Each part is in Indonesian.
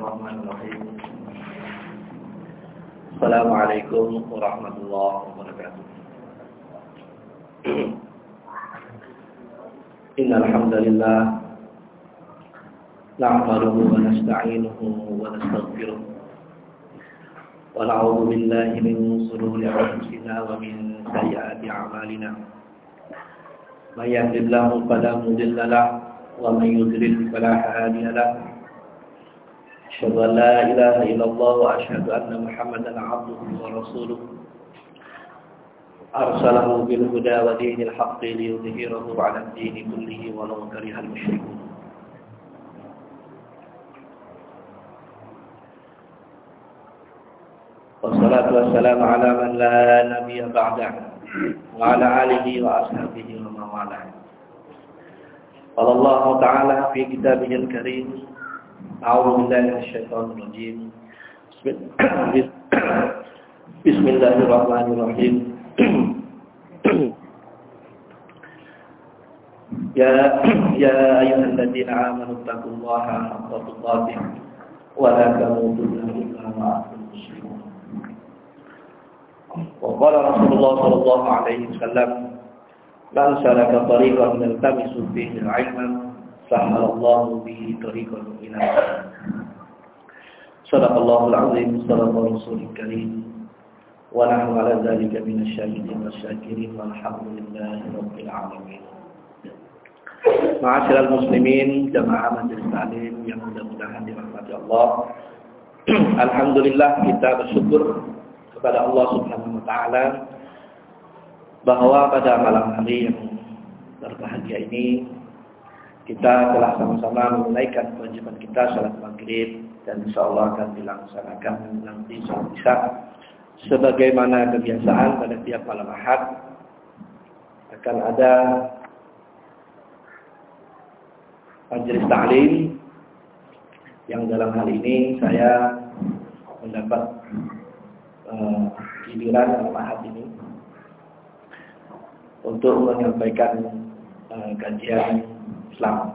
الرحمن الرحيم. السلام عليكم ورحمة الله وبركاته. إن الحمد لله نعمله ونستعينه ونستغفره ونعوذ بالله من شرور أنفسنا ومن سيئات أعمالنا. من يهد الله فلا مضل له ومن يضلل فلا هادي له. أشهد أن لا إله إلا الله وأشهد أن محمدا عبده ورسوله. أرسله بالهدى ودين الحق ليظهره على الدين كله ولو كره المشركون. والصلاة والسلام على من لا نبي بعده وعلى آله وأصحابه ومن والاه. قال الله تعالى في كتابه الكريم أعوذ بالله من الشيطان الرجيم. بسم الله الرحمن الرحيم. يا يا أيها الذين آمنوا اتقوا الله حق تقاته ولا تموتن إلا وأنتم مسلمون. وقال رسول الله صلى الله عليه وسلم من سلك طريقا يلتمس فيه علما سهل الله به طريقا إلى صدق الله العظيم صدق الرسول الكريم ونحن على ذلك من الشاهدين والشاكرين والحمد لله رب العالمين Ma'asyiral muslimin jamaah majelis taklim yang mudah-mudahan dirahmati Allah. Alhamdulillah kita bersyukur kepada Allah Subhanahu wa taala bahwa pada malam hari yang berbahagia ini kita telah sama-sama menunaikan kewajiban kita salat maghrib dan insya Allah akan dilaksanakan nanti salat isya. Sebagaimana kebiasaan pada tiap malam ahad akan ada majelis taklim yang dalam hal ini saya mendapat uh, giliran malam ahad ini untuk menyampaikan uh, kajian Islam.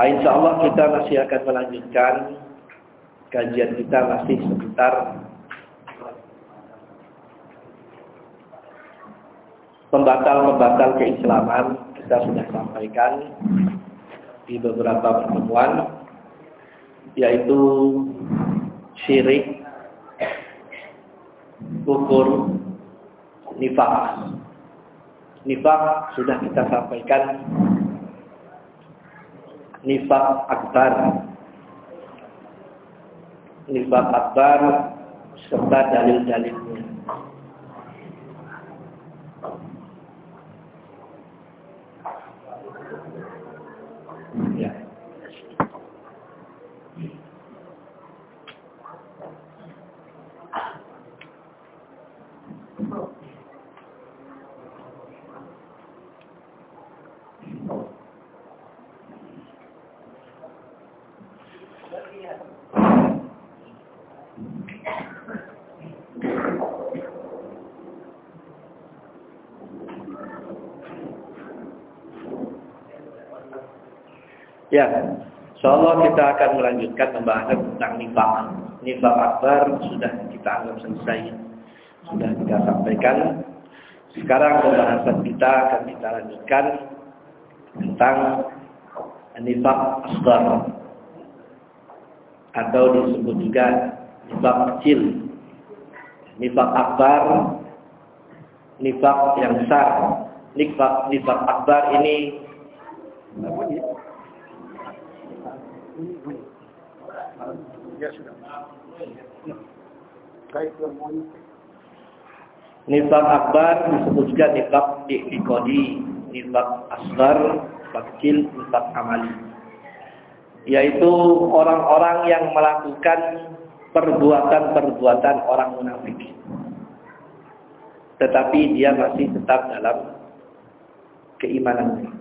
Nah, insya Allah kita masih akan melanjutkan kajian kita masih seputar pembatal-pembatal keislaman kita sudah sampaikan di beberapa pertemuan yaitu syirik, kufur, nifak. Nifak sudah kita sampaikan nifak akbar. Nifak akbar serta dalil-dalilnya. Ya. Ya, insyaallah kita akan melanjutkan pembahasan tentang nifak. Nifak akbar sudah kita anggap selesai. Sudah kita sampaikan. Sekarang pembahasan kita akan kita lanjutkan tentang nifak asgar atau disebut juga nifak kecil. Nifak akbar, nifak yang besar. Nifak nifak akbar ini? Nifak akbar disebut juga nifak iktikadi, nifak asgar, nifak kecil, nifak amali. Yaitu orang-orang yang melakukan perbuatan-perbuatan orang munafik. Tetapi dia masih tetap dalam keimanannya.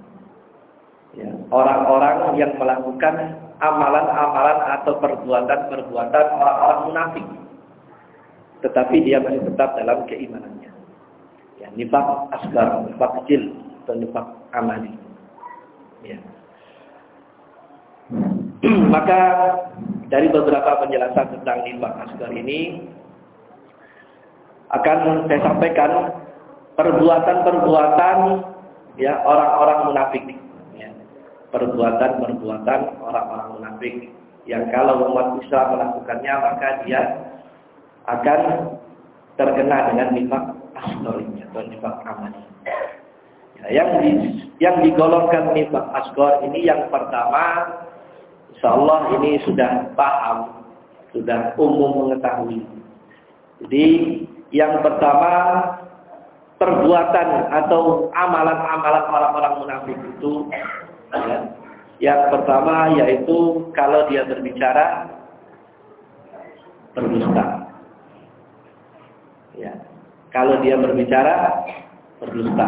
Ya, orang-orang yang melakukan amalan-amalan atau perbuatan-perbuatan orang-orang munafik. Tetapi dia masih tetap dalam keimanannya. Ya, nifak asgar, nifak kecil, atau nifak amali. Ya. Maka dari beberapa penjelasan tentang nifak asgar ini akan saya sampaikan perbuatan-perbuatan ya orang-orang munafik. Perbuatan-perbuatan orang-orang munafik yang kalau umat Islam melakukannya maka dia akan terkena dengan nifak asgar atau nifak amali. Ya, yang di, yang digolongkan nifak asgar ini yang pertama Insya Allah ini sudah paham, sudah umum mengetahui. Jadi yang pertama perbuatan atau amalan-amalan orang-orang munafik itu ya, yang pertama yaitu kalau dia berbicara berdusta. Ya. Kalau dia berbicara berdusta.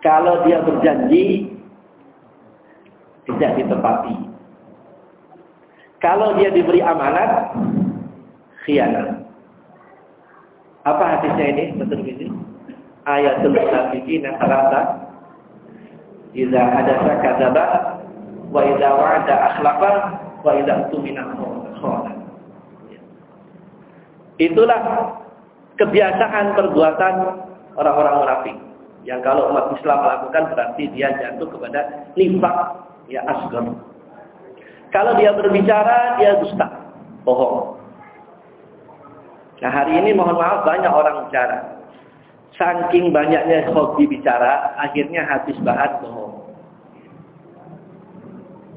Kalau dia berjanji tidak ditepati. Kalau dia diberi amanat, khianat. Apa hadisnya ini? Betul ini? Ayatul munafiqin salasa. Idza hadatsa kadzaba wa idza wa'ada akhlafa wa idza tumina khana. Itulah kebiasaan perbuatan orang-orang munafik. Yang kalau umat Islam melakukan berarti dia jatuh kepada nifak ya asgar. Kalau dia berbicara, dia dusta, bohong. Nah hari ini mohon maaf banyak orang bicara. Saking banyaknya hobi bicara, akhirnya habis bahan bohong.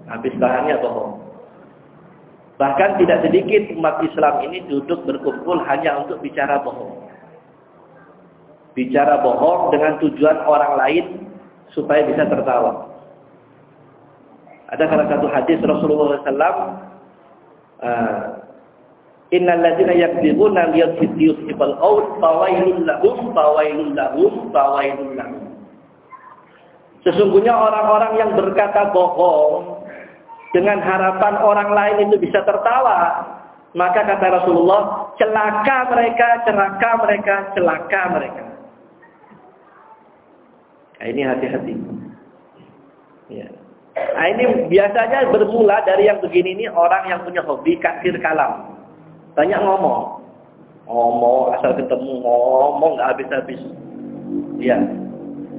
Habis bahannya bohong. Bahkan tidak sedikit umat Islam ini duduk berkumpul hanya untuk bicara bohong. Bicara bohong dengan tujuan orang lain supaya bisa tertawa. Ada salah satu hadis Rasulullah SAW. Innal ladzina yakdzibuna liyusibal qaul fawailul lahum fawailul lahum fawailul lahum. Sesungguhnya orang-orang yang berkata bohong dengan harapan orang lain itu bisa tertawa, maka kata Rasulullah, celaka mereka, celaka mereka, celaka mereka. Nah, ini hati-hati. Ya. Nah ini biasanya bermula dari yang begini ini orang yang punya hobi kasir kalam. Banyak ngomong. Ngomong asal ketemu ngomong nggak habis-habis. Ya.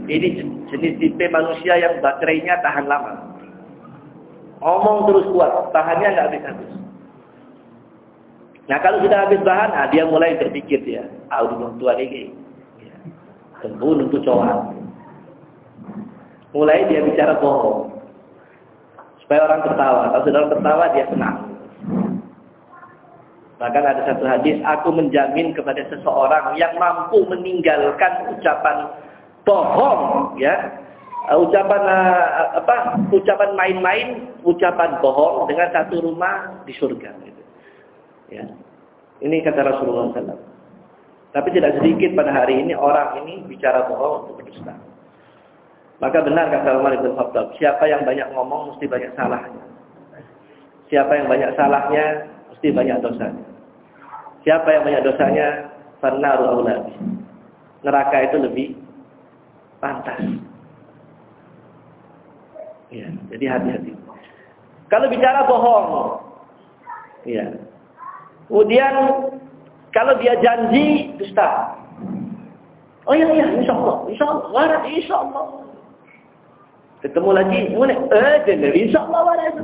Ini jenis tipe manusia yang baterainya tahan lama. Ngomong terus kuat, tahannya nggak habis-habis. Nah kalau sudah habis bahan, nah, dia mulai berpikir dia, ah udah tua lagi. Ya. Tunggu untuk cowok. Mulai dia bicara bohong. Supaya orang tertawa. Kalau sudah orang tertawa, dia senang. Bahkan ada satu hadis, aku menjamin kepada seseorang yang mampu meninggalkan ucapan bohong, ya, ucapan uh, apa, ucapan main-main, ucapan bohong dengan satu rumah di surga. Gitu. Ya, ini kata Rasulullah SAW. Tapi tidak sedikit pada hari ini orang ini bicara bohong untuk berdusta. Maka benar kata Umar bin Khattab, siapa yang banyak ngomong mesti banyak salahnya. Siapa yang banyak salahnya mesti banyak dosanya. Siapa yang banyak dosanya, farnaru aulabi. Neraka itu lebih pantas. Ya, jadi hati-hati. Kalau bicara bohong, ya. Kemudian kalau dia janji dusta. Oh iya iya, insya Allah, insya Allah, insya Allah. Ketemu lagi, mulai, eh, jenis, insya Allah waras.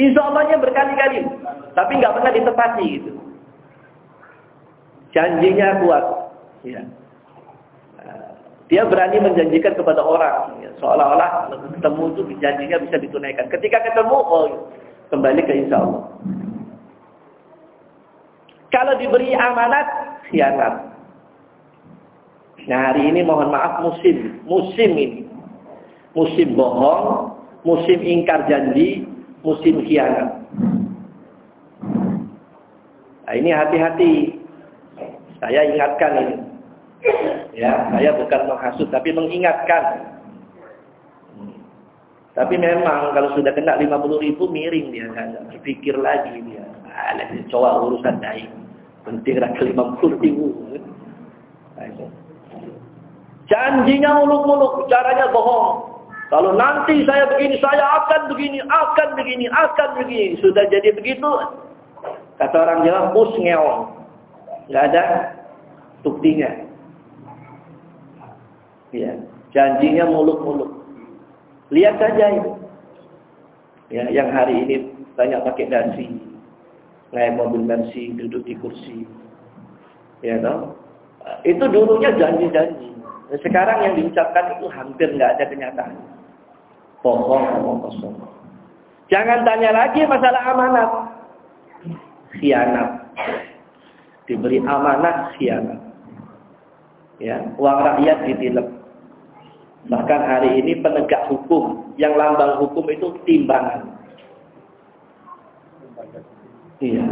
Insya Allahnya berkali-kali. Tapi nggak pernah ditepati gitu. Janjinya kuat. Ya. Dia berani menjanjikan kepada orang. Ya. Seolah-olah ketemu itu janjinya bisa ditunaikan. Ketika ketemu, oh kembali ke insya Allah. Kalau diberi amanat, khianat. Nah hari ini mohon maaf musim. Musim ini musim bohong, musim ingkar janji, musim khianat. Nah, ini hati-hati. Saya ingatkan ini. Ya, saya bukan menghasut tapi mengingatkan. Tapi memang kalau sudah kena 50 ribu miring dia kan berpikir lagi dia. Alah, coba urusan naik. Penting ke 50 ribu. Janjinya muluk-muluk, caranya bohong. Kalau nanti saya begini, saya akan begini, akan begini, akan begini. Sudah jadi begitu, kata orang Jawa, pus ngeong. Nggak ada buktinya. Ya, janjinya muluk-muluk. Lihat saja itu. Ya, yang hari ini banyak pakai dasi, naik mobil Mercy, duduk di kursi. Ya, toh? Itu dulunya janji-janji. Sekarang yang diucapkan itu hampir nggak ada kenyataan bohong omong kosong. Jangan tanya lagi masalah amanat. Khianat. Diberi amanat khianat. Ya, uang rakyat ditilep. Bahkan hari ini penegak hukum, yang lambang hukum itu timbangan. Iya.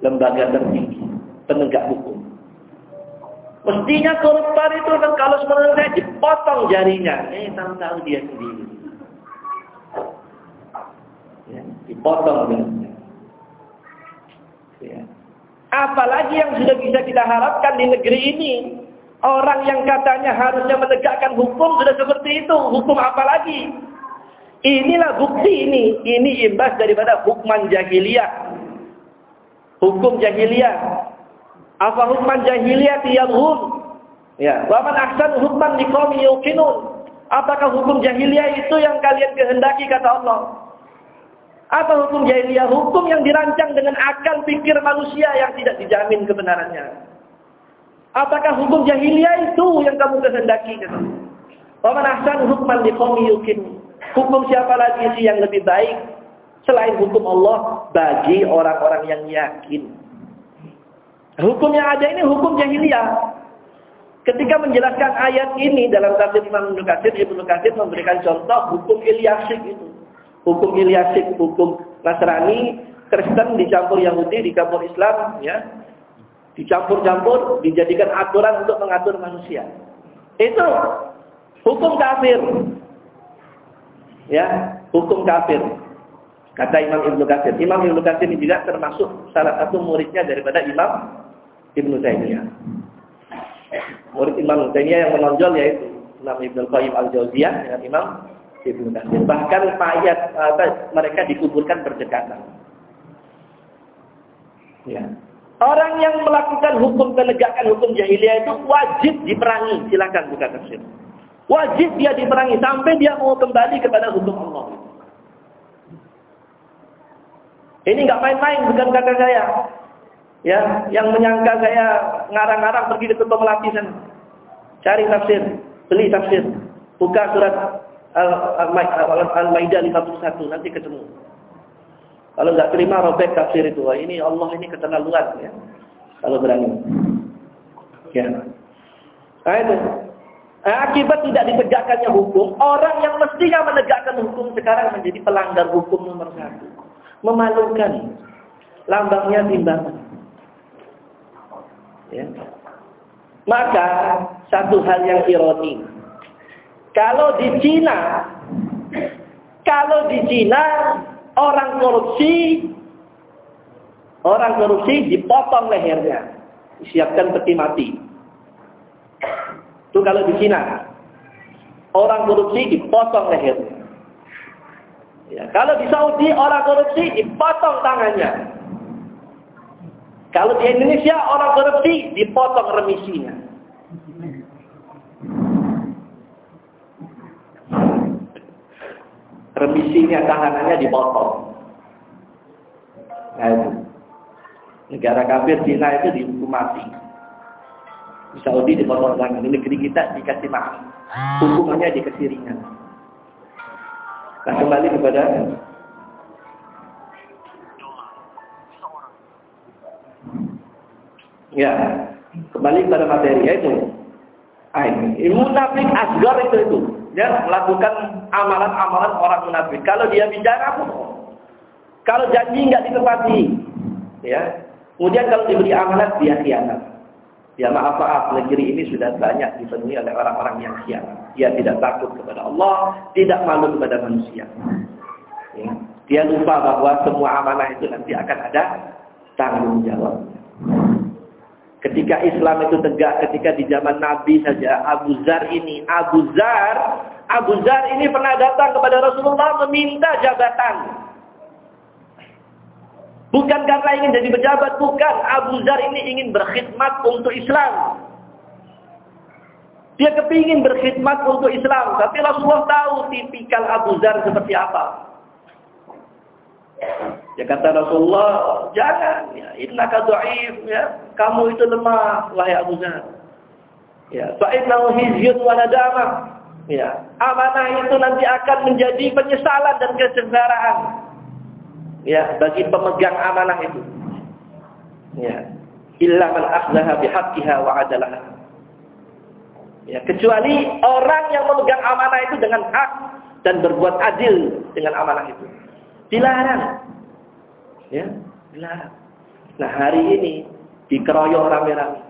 Lembaga tertinggi, penegak hukum. Mestinya koruptor itu kan kalau sebenarnya dipotong jarinya. Eh, tahu-tahu dia sendiri ya, dipotong gajinya. Ya. Apalagi yang sudah bisa kita harapkan di negeri ini. Orang yang katanya harusnya menegakkan hukum sudah seperti itu. Hukum apa lagi? Inilah bukti ini. Ini imbas daripada hukman jahiliyah. Hukum jahiliyah. Apa hukman jahiliyah tiyalhun? Ya. Waman ahsan hukman liqawmi yuqinun. Apakah hukum jahiliyah itu yang kalian kehendaki kata Allah? Apa hukum jahiliyah? Hukum yang dirancang dengan akal pikir manusia yang tidak dijamin kebenarannya. Apakah hukum jahiliyah itu yang kamu kehendaki? Waman ahsan hukman liqawmi yukin. Hukum siapa lagi sih yang lebih baik selain hukum Allah bagi orang-orang yang yakin. Hukum yang ada ini hukum jahiliyah. Ketika menjelaskan ayat ini dalam tafsir Imam Ibnu Katsir, Ibnu Katsir memberikan contoh hukum Ilyasik itu hukum Ilyasik, hukum Nasrani, Kristen dicampur Yahudi, dicampur Islam, ya, dicampur-campur, dijadikan aturan untuk mengatur manusia. Itu hukum kafir, ya, hukum kafir. Kata Imam Ibnu Katsir. Imam Ibnu Katsir ini juga termasuk salah satu muridnya daripada Imam Ibnu Taimiyah. Murid Imam Ibnu Taimiyah yang menonjol yaitu Imam Ibnu Qayyim Al-Jauziyah dengan Imam Ibnu. Bahkan mayat apa, mereka dikuburkan berdekatan. Ya. Orang yang melakukan hukum penegakan hukum jahiliyah itu wajib diperangi. Silakan buka tafsir. Wajib dia diperangi sampai dia mau kembali kepada hukum Allah. Ini nggak main-main, bukan kata saya. Ya, yang menyangka saya ngarang-ngarang pergi ke ketua melati. Cari tafsir, beli tafsir. Buka surat Al-Maidah 51 nanti ketemu. Kalau nggak terima robek tafsir itu. Wah, ini Allah ini keterlaluan ya. Kalau berani. Ya. Nah itu. Nah, akibat tidak ditegakkannya hukum, orang yang mestinya menegakkan hukum sekarang menjadi pelanggar hukum nomor satu. Memalukan. Lambangnya timbangan. Ya. Maka satu hal yang ironi kalau di Cina, kalau di Cina orang korupsi, orang korupsi dipotong lehernya, disiapkan peti mati. Itu kalau di Cina, orang korupsi dipotong lehernya. Ya, kalau di Saudi orang korupsi dipotong tangannya. Kalau di Indonesia orang korupsi dipotong remisinya. Remisinya tahanannya dipotong. Nah itu. Negara kafir Cina itu dihukum mati. Di Saudi dipotong tangan. Di negeri kita dikasih maaf. Hukumannya dikasih ringan. Nah kembali kepada Ya, kembali kepada materi yaitu ini munafik asgar itu itu dia melakukan amalan-amalan orang munafik. Kalau dia bicara pun, kalau janji nggak ditepati, ya. Kemudian kalau diberi amanat dia khianat. Ya maaf maaf negeri ini sudah banyak dipenuhi oleh orang-orang yang khianat. Dia tidak takut kepada Allah, tidak malu kepada manusia. Ya. Dia lupa bahwa semua amanah itu nanti akan ada tanggung jawabnya. Ketika Islam itu tegak, ketika di zaman Nabi saja, Abu Zar ini, Abu Zar, Abu Zar ini pernah datang kepada Rasulullah meminta jabatan. Bukan karena ingin jadi pejabat, bukan. Abu Zar ini ingin berkhidmat untuk Islam. Dia kepingin berkhidmat untuk Islam. Tapi Rasulullah tahu tipikal Abu Zar seperti apa. Ya kata Rasulullah, jangan ya, innaka dhaif ya. Kamu itu lemah wahai Abu. Ya, fa hizyun wa nadama. Ya, amanah itu nanti akan menjadi penyesalan dan kesengsaraan. Ya, bagi pemegang amanah itu. Ya. Illa man akhdaha bihaqqiha wa adalaha. Ya, kecuali orang yang memegang amanah itu dengan hak dan berbuat adil dengan amanah itu. Dilarang. Ya, dilarang. Nah, hari ini dikeroyok rame-rame.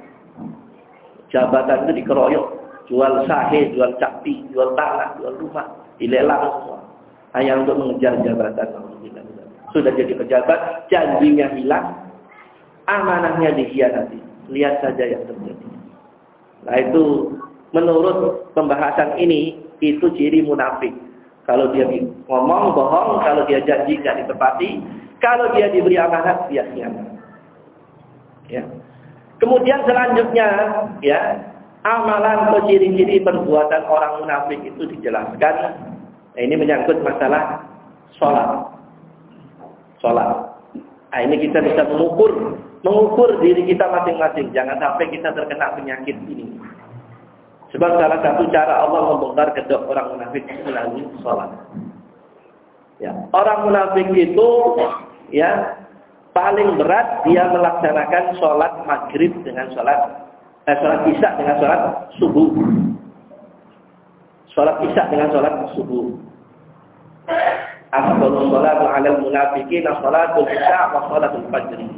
Jabatan itu dikeroyok, jual sahe, jual capi, jual tanah, jual rumah, dilelang semua. Hanya untuk mengejar jabatan. Sudah jadi pejabat, janjinya hilang, amanahnya dikhianati. Lihat saja yang terjadi. Nah itu menurut pembahasan ini itu ciri munafik. Kalau dia ngomong bohong, kalau dia janji tidak ditepati, kalau dia diberi amanat dia khianat. Ya. Kemudian selanjutnya ya, amalan atau ciri-ciri perbuatan orang munafik itu dijelaskan. Nah, ini menyangkut masalah sholat. Sholat. Nah, ini kita bisa mengukur, mengukur diri kita masing-masing. Jangan sampai kita terkena penyakit ini. Sebab salah satu cara Allah membongkar kedok orang munafik melalui sholat. Ya, orang munafik itu ya paling berat dia melaksanakan sholat maghrib dengan sholat eh, sholat isya dengan sholat subuh. Sholat isya dengan sholat subuh. Afdalus sholat ala munafikin sholatul isya wa sholatul fajri.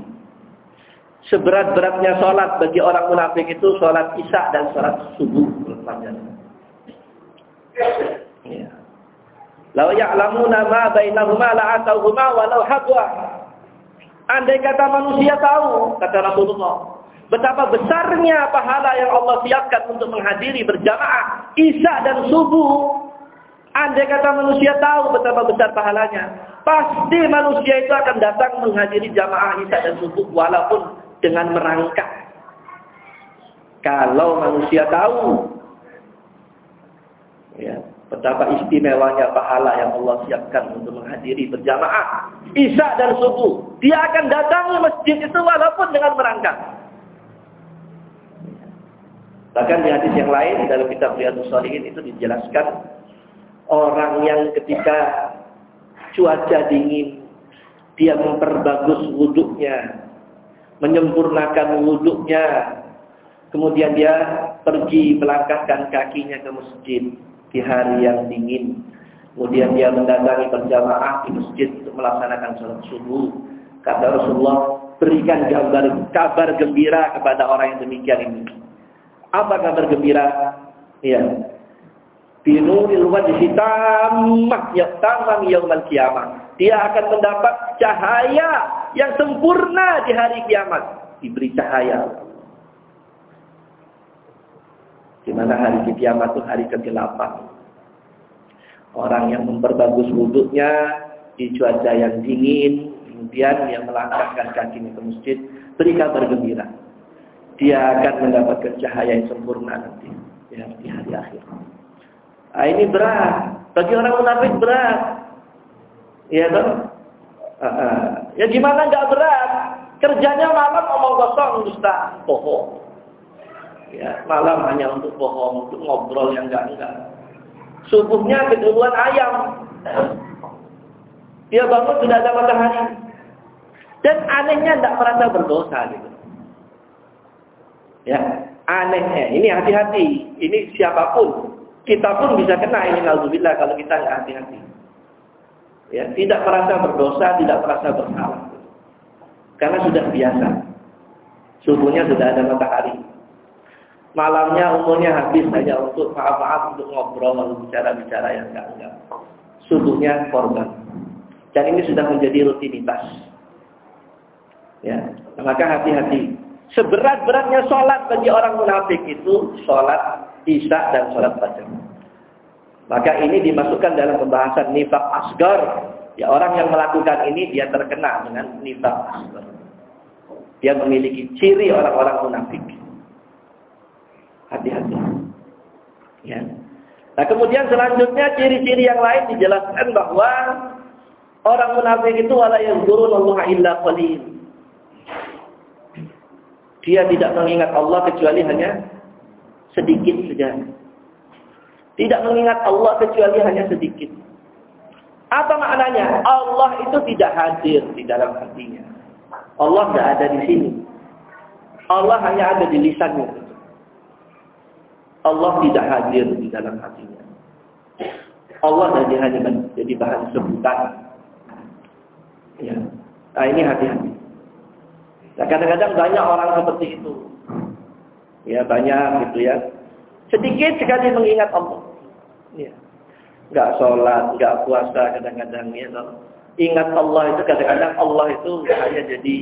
Seberat-beratnya sholat bagi orang munafik itu sholat isya dan sholat subuh berpanjang. Ya. Lau ya'lamuna ma bainahuma la'atauhuma walau hadwa. Andai kata manusia tahu, kata Rasulullah, betapa besarnya pahala yang Allah siapkan untuk menghadiri berjamaah isya dan subuh. Andai kata manusia tahu betapa besar pahalanya, pasti manusia itu akan datang menghadiri jamaah isya dan subuh walaupun dengan merangkak. Kalau manusia tahu ya, betapa istimewanya pahala yang Allah siapkan untuk menghadiri berjamaah Isya dan subuh, dia akan datangi masjid itu walaupun dengan merangkak. Bahkan di hadis yang lain dalam kitab Riyadhus Shalihin itu dijelaskan orang yang ketika cuaca dingin dia memperbagus wuduknya menyempurnakan wuduknya. Kemudian dia pergi melangkahkan kakinya ke masjid di hari yang dingin. Kemudian dia mendatangi berjamaah di masjid untuk melaksanakan sholat subuh. Kata Rasulullah, berikan gambar kabar gembira kepada orang yang demikian ini. Apa kabar gembira? Ya. Binuril wajhi tamah ya tamam yaumal kiamah dia akan mendapat cahaya yang sempurna di hari kiamat. Diberi cahaya. Di mana hari kiamat itu hari ke-8. Orang yang memperbagus wuduknya di cuaca yang dingin, kemudian yang melangkahkan kakinya ke masjid, beri kabar gembira. Dia akan mendapatkan cahaya yang sempurna nanti ya, di hari akhir. Nah, ini berat. Bagi orang munafik berat. Iya kan? Uh, uh. Ya gimana nggak berat? Kerjanya malam ngomong kosong, dusta, bohong. Ya, malam hanya untuk bohong, untuk ngobrol yang enggak-enggak. Subuhnya keduluan ayam. Dia bangun sudah ada matahari. Dan anehnya tidak merasa berdosa gitu. Ya, anehnya. Ini hati-hati. Ini siapa pun. Kita pun bisa kena ini alhamdulillah kalau kita nggak hati-hati. Ya, tidak merasa berdosa, tidak merasa bersalah. Karena sudah biasa. Subuhnya sudah ada matahari. Malamnya umurnya habis saja untuk maaf-maaf, untuk ngobrol, bicara-bicara yang enggak-enggak. Subuhnya korban. Dan ini sudah menjadi rutinitas. Ya, maka hati-hati. Seberat-beratnya sholat bagi orang munafik itu sholat isya dan sholat fajar. Maka ini dimasukkan dalam pembahasan nifak asgar. Ya orang yang melakukan ini dia terkena dengan nifak asgar. Dia memiliki ciri orang-orang munafik. Hati-hati. Ya. Nah kemudian selanjutnya ciri-ciri yang lain dijelaskan bahwa orang munafik itu wala Allah illa qalil. Dia tidak mengingat Allah kecuali hanya sedikit saja. Tidak mengingat Allah kecuali hanya sedikit. Apa maknanya? Allah itu tidak hadir di dalam hatinya. Allah tidak ada di sini. Allah hanya ada di lisannya. Allah tidak hadir di dalam hatinya. Allah jadi hanya menjadi bahan sebutan. Ya. Nah ini hati-hati. Nah, kadang-kadang banyak orang seperti itu. Ya, banyak gitu ya. Sedikit sekali mengingat Allah. Ya. Enggak sholat, enggak puasa kadang-kadang ya. Ingat Allah itu kadang-kadang Allah itu hanya jadi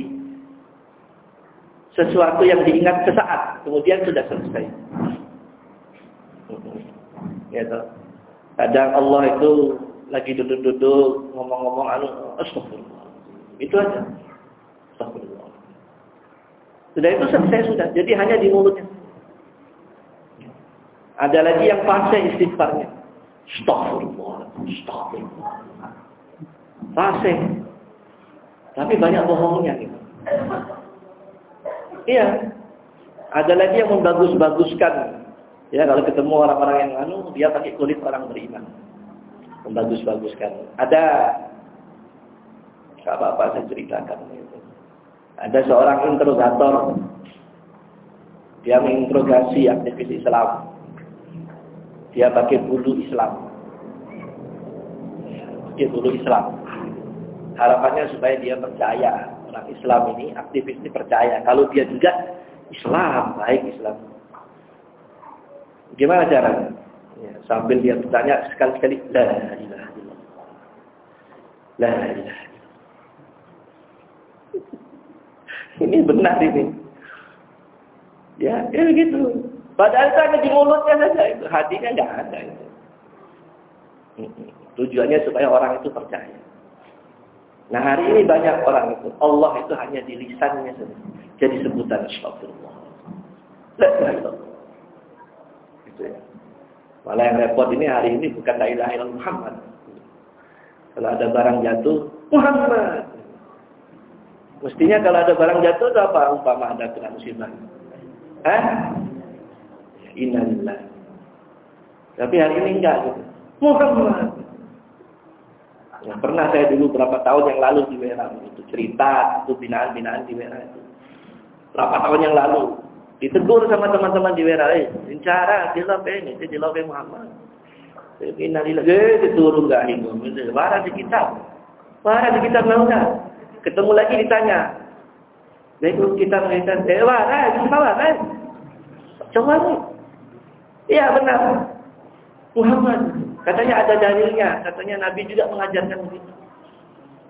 sesuatu yang diingat sesaat, kemudian sudah selesai. Ya, Kadang Allah itu lagi duduk-duduk ngomong-ngomong anu astagfirullah. Itu aja. Astagfirullah. Sudah itu selesai sudah. Jadi hanya di mulutnya. Ada lagi yang fase istighfarnya. Astagfirullah. Astagfirullah. Fase. Tapi banyak bohongnya. Gitu. Iya. Ada lagi yang membagus-baguskan. Ya, kalau ketemu orang-orang yang anu, dia pakai kulit orang beriman. Membagus-baguskan. Ada apa-apa saya ceritakan. Ada seorang interrogator. Dia menginterogasi aktivis Islam. Dia pakai bulu Islam. Pakai bulu Islam. Harapannya supaya dia percaya. Orang Islam ini, aktivis ini percaya. Kalau dia juga Islam, baik Islam. Gimana caranya? Ya, sambil dia bertanya sekali-sekali, La ilaha illallah. La ilaha Ini benar ini. Ya, ya begitu. Padahal itu hanya di mulutnya saja itu, hatinya nggak ada itu. Tujuannya supaya orang itu percaya. Nah hari ini banyak orang itu, Allah itu hanya di lisannya saja. Jadi sebutan astagfirullah. Itu ya. Malah yang repot ini hari ini bukan la ilaha Muhammad. Kalau ada barang jatuh, Muhammad. Mestinya kalau ada barang jatuh itu apa? Umpama ada kena musibah. Eh? Innalillah. Tapi hari ini enggak gitu. Muhammad. Ya, pernah saya dulu berapa tahun yang lalu di Wera itu cerita itu binaan-binaan di Wera itu. Berapa tahun yang lalu ditegur sama teman-teman di Wera, eh, cara jelas ini, jelas Muhammad. Innalillah, eh, diturun enggak ini, Warah di kitab. Warah di kitab enggak. Ketemu lagi ditanya. Jadi kita melihat, eh warai, bisa warai. Coba nih. Iya benar. Muhammad. Katanya ada dalilnya. Katanya Nabi juga mengajarkan begitu.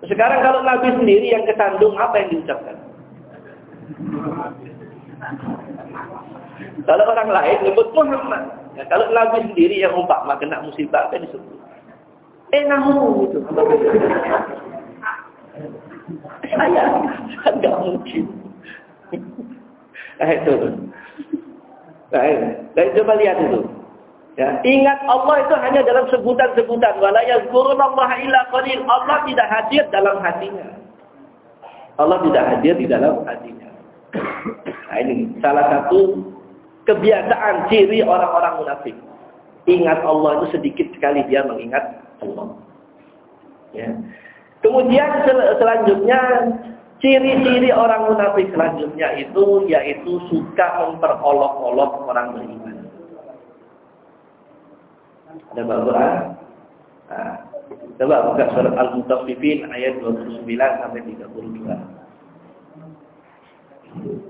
Sekarang kalau Nabi sendiri yang kesandung, apa yang diucapkan? Kalau orang lain nyebut Muhammad. Ya, kalau Nabi sendiri yang umpama kena musibah, apa disebut? Eh nahu itu. Saya tidak mungkin. Nah itu. Nah, nah, coba lihat itu. Ya, ingat Allah itu hanya dalam sebutan-sebutan. Wala yazkurunallaha illa qalil. Allah tidak hadir dalam hatinya. Allah tidak hadir di dalam hatinya. Nah ini salah satu kebiasaan ciri orang-orang munafik. Ingat Allah itu sedikit sekali dia mengingat Allah. Ya. Kemudian sel selanjutnya ciri-ciri orang munafik selanjutnya itu yaitu suka memperolok-olok orang beriman. Ada Al-Quran? Nah, coba buka surat Al-Mutaffifin ayat 29 sampai 32.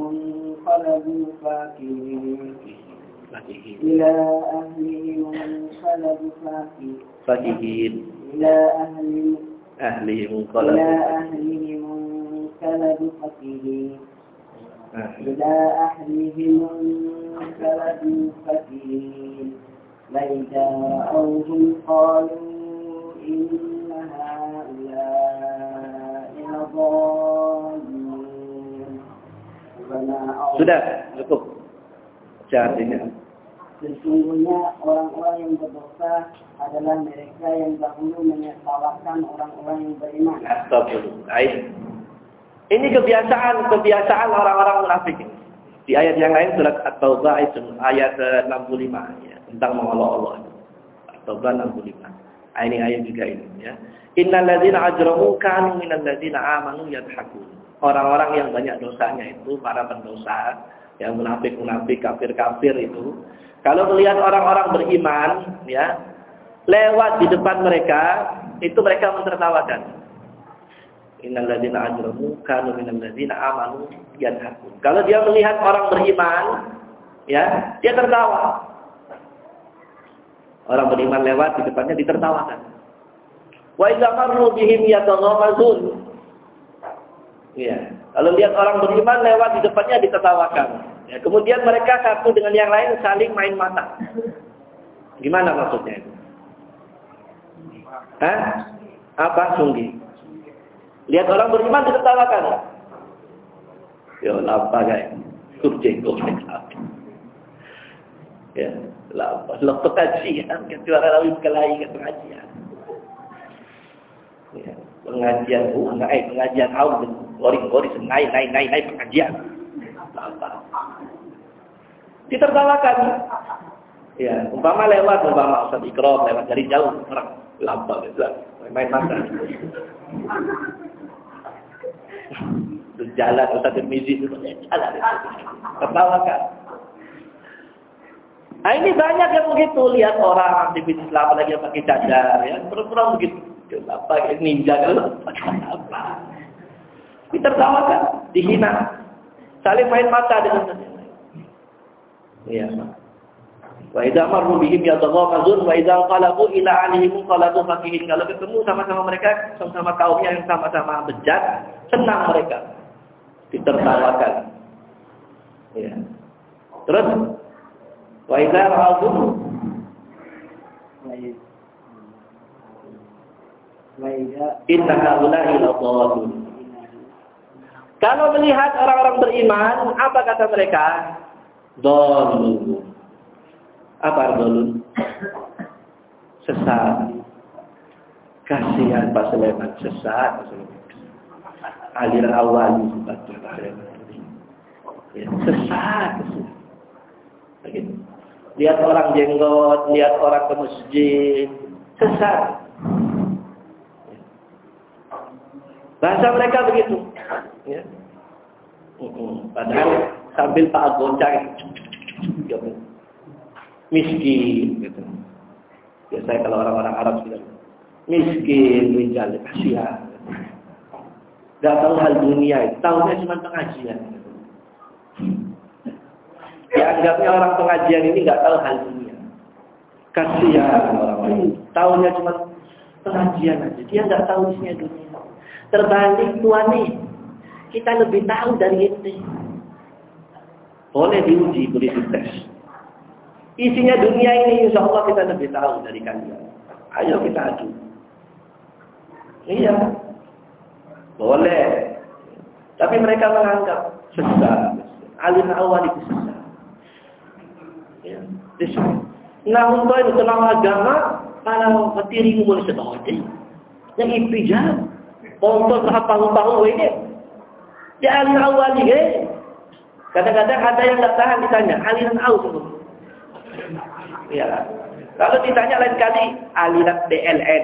انقلبوا فاكهين إلى أهلهم انقلبوا فاكهين إلى أهلهم أهلهم إلى انقلبوا أهلهم انقلبوا فكهين آه. إلى أهلهم انقلبوا فكهين وإذا رأوهم قالوا إن هؤلاء لضالون أرسلنا Sudah, cukup. Artinya. Sesungguhnya orang-orang yang berdosa adalah mereka yang dahulu menyertawakan orang-orang yang beriman. Astagfirullah. Baik. Ini kebiasaan kebiasaan orang-orang munafik ini. Di ayat yang lain surat At-Taubah ayat ayat 65 ya, tentang mengolah Allah. At-Taubah 65. Ah, Ini ayat juga ini ya. Innal ladzina ajramu kanu minal ladzina amanu yadhakun. Orang-orang yang banyak dosanya itu para pendosa, yang munafik-munafik, kafir-kafir itu, kalau melihat orang-orang beriman, ya, lewat di depan mereka, itu mereka mentertawakan. Innal ladzina ajramu kanu minal amanu yadhakun. Kalau dia melihat orang beriman, ya, dia tertawa. Orang beriman lewat di depannya ditertawakan. Wa idza marru bihim. Ya, kalau lihat orang beriman lewat di depannya ditertawakan. Ya, kemudian mereka satu dengan yang lain saling main mata. Gimana maksudnya itu? Hah? Apa sungguh? Lihat orang beriman ditertawakan. Ya, lapa guys. Kurjeng kurjeng. Ya, lapa. Lo pengajian, kecuali lagi kelahi ke pengajian. Ya, pengajian, oh, enggak, eh, pengajian awal, goring-goring, naik, naik, naik, naik pengajian. Ditertawakan. Ya, umpama lewat, umpama Ustaz Ikram lewat dari jauh, orang gitu. Main mata. Jalan Ustaz Tirmizi itu jalan. Tertawakan. Nah ini banyak yang begitu lihat orang aktivis Islam lagi yang pakai cadar ya, pura-pura begitu. Apa ninja kalau? Ditertawakan, dihina, saling main mata dengan Iya. Wa idza marru bihim yataghamazun wa idza qalabu ila ahlihim qalabu fakihin. Kalau ketemu sama-sama mereka sama-sama kaumnya yang sama-sama bejat, senang mereka. Ditertawakan. Ya. Terus wa idza ra'awhum inna haula'i ladallun. Kalau melihat orang-orang beriman, apa kata mereka? Dolun. Apa dolun? Sesat. Kasihan Pak Sulaiman sesat Sulaiman. Aliran awal. Ya, sesat. Begitu. Lihat orang jenggot, lihat orang ke masjid, sesat. Bahasa mereka begitu. Ya. Padahal sambil Pak goncang miskin gitu. Biasanya kalau orang-orang Arab bilang miskin, rijal, kasihan. Gak tahu hal dunia, tahunya cuma pengajian. Ya anggapnya orang pengajian ini gak tahu hal dunia. Kasihan orang-orang. Tahunya cuma pengajian aja. Dia gak tahu isinya dunia. Terbalik tuan nih, kita lebih tahu dari itu. Boleh diuji, boleh dites. Isinya dunia ini insya Allah kita lebih tahu dari kalian. Ayo kita adu. Iya. Boleh. Tapi mereka menganggap sesat. Alim awal itu sesat. Ya. Nah untuk itu dalam agama, kalau petiri boleh sedot. Yang ipijak. Pontos tahap tahu-tahu ini. Ya alim awal ini. Kadang-kadang ada yang nggak tahan ditanya, aliran aus. Ya. Kalau ditanya lain kali aliran DLN.